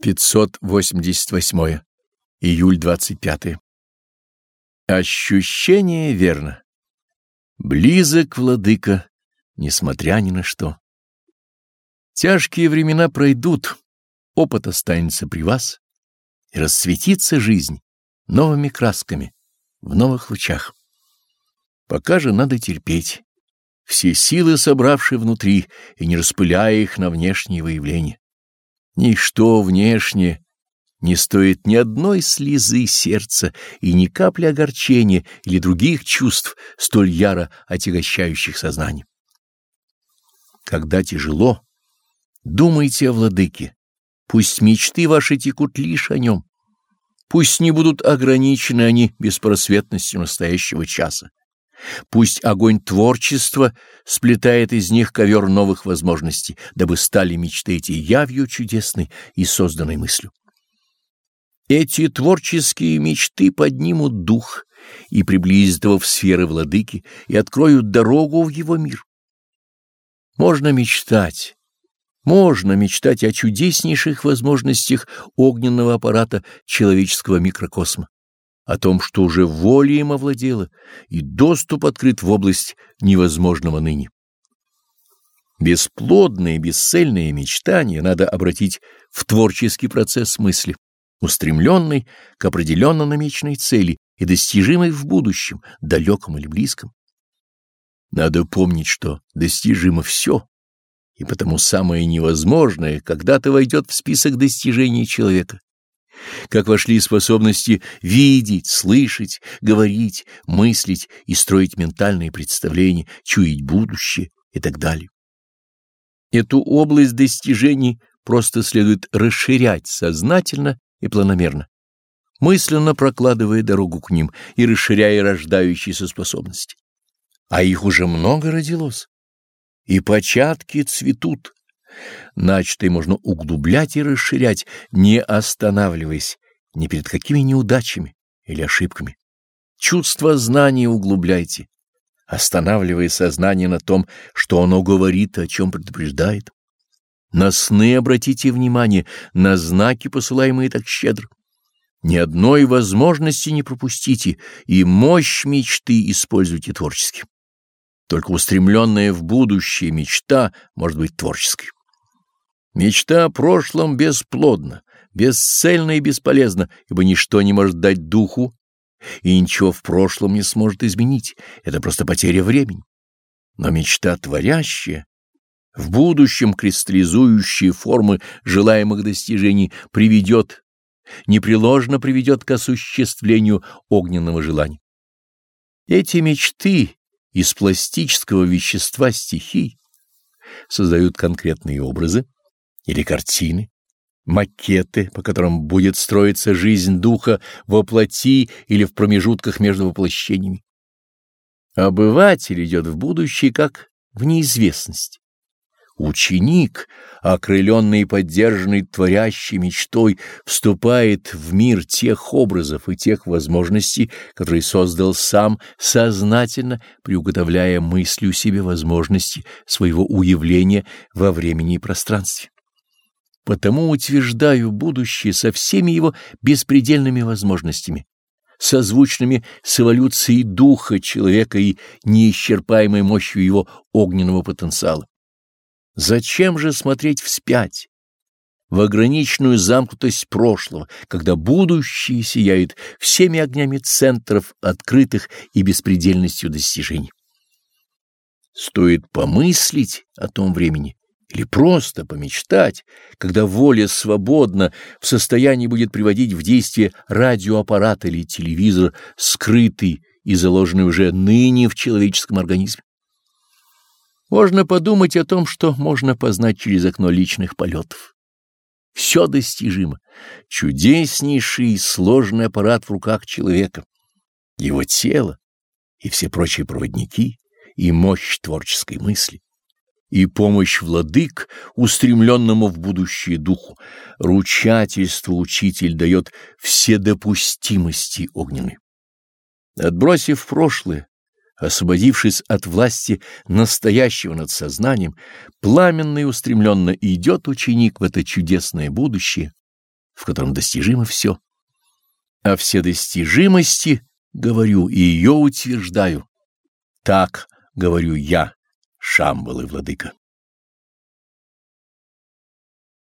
588. Июль 25. Ощущение верно. Близок, владыка, несмотря ни на что. Тяжкие времена пройдут, опыт останется при вас, и расцветится жизнь новыми красками, в новых лучах. Пока же надо терпеть, все силы собравшие внутри и не распыляя их на внешние выявления. Ничто внешнее не стоит ни одной слезы сердца и ни капли огорчения или других чувств, столь яро отягощающих сознание. Когда тяжело, думайте о владыке, пусть мечты ваши текут лишь о нем, пусть не будут ограничены они беспросветностью настоящего часа. Пусть огонь творчества сплетает из них ковер новых возможностей, дабы стали мечты эти явью чудесной и созданной мыслью. Эти творческие мечты поднимут дух и приблизят его в сферы владыки и откроют дорогу в его мир. Можно мечтать, можно мечтать о чудеснейших возможностях огненного аппарата человеческого микрокосма о том, что уже воля им овладела, и доступ открыт в область невозможного ныне. Бесплодные, бесцельные мечтания надо обратить в творческий процесс мысли, устремленный к определенно намеченной цели и достижимой в будущем, далеком или близком. Надо помнить, что достижимо все, и потому самое невозможное когда-то войдет в список достижений человека как вошли способности видеть, слышать, говорить, мыслить и строить ментальные представления, чуять будущее и так далее. Эту область достижений просто следует расширять сознательно и планомерно, мысленно прокладывая дорогу к ним и расширяя рождающиеся способности. А их уже много родилось, и початки цветут, Начатое можно углублять и расширять, не останавливаясь ни перед какими неудачами или ошибками. Чувство знания углубляйте, останавливая сознание на том, что оно говорит, о чем предупреждает. На сны обратите внимание, на знаки, посылаемые так щедро. Ни одной возможности не пропустите, и мощь мечты используйте творчески. Только устремленная в будущее мечта может быть творческой. Мечта о прошлом бесплодна, бесцельна и бесполезна, ибо ничто не может дать духу, и ничего в прошлом не сможет изменить. Это просто потеря времени. Но мечта творящая, в будущем кристаллизующие формы желаемых достижений приведет, непреложно приведет к осуществлению огненного желания. Эти мечты из пластического вещества стихий создают конкретные образы, или картины, макеты, по которым будет строиться жизнь духа во плоти или в промежутках между воплощениями. Обыватель идет в будущее как в неизвестность. Ученик, окрыленный и поддержанный творящей мечтой, вступает в мир тех образов и тех возможностей, которые создал сам сознательно, приуготовляя мыслью себе возможности своего уявления во времени и пространстве. Потому утверждаю будущее со всеми его беспредельными возможностями, созвучными с эволюцией духа человека и неисчерпаемой мощью его огненного потенциала. Зачем же смотреть вспять, в ограниченную замкнутость прошлого, когда будущее сияет всеми огнями центров, открытых и беспредельностью достижений? Стоит помыслить о том времени, или просто помечтать, когда воля свободна в состоянии будет приводить в действие радиоаппарат или телевизор, скрытый и заложенный уже ныне в человеческом организме. Можно подумать о том, что можно познать через окно личных полетов. Все достижимо. Чудеснейший и сложный аппарат в руках человека, его тело и все прочие проводники и мощь творческой мысли и помощь владык, устремленному в будущее духу. Ручательство учитель дает все допустимости огненной. Отбросив прошлое, освободившись от власти настоящего над сознанием, пламенно и устремленно идет ученик в это чудесное будущее, в котором достижимо все. О вседостижимости говорю и ее утверждаю. Так говорю я, Шамбалы владыка.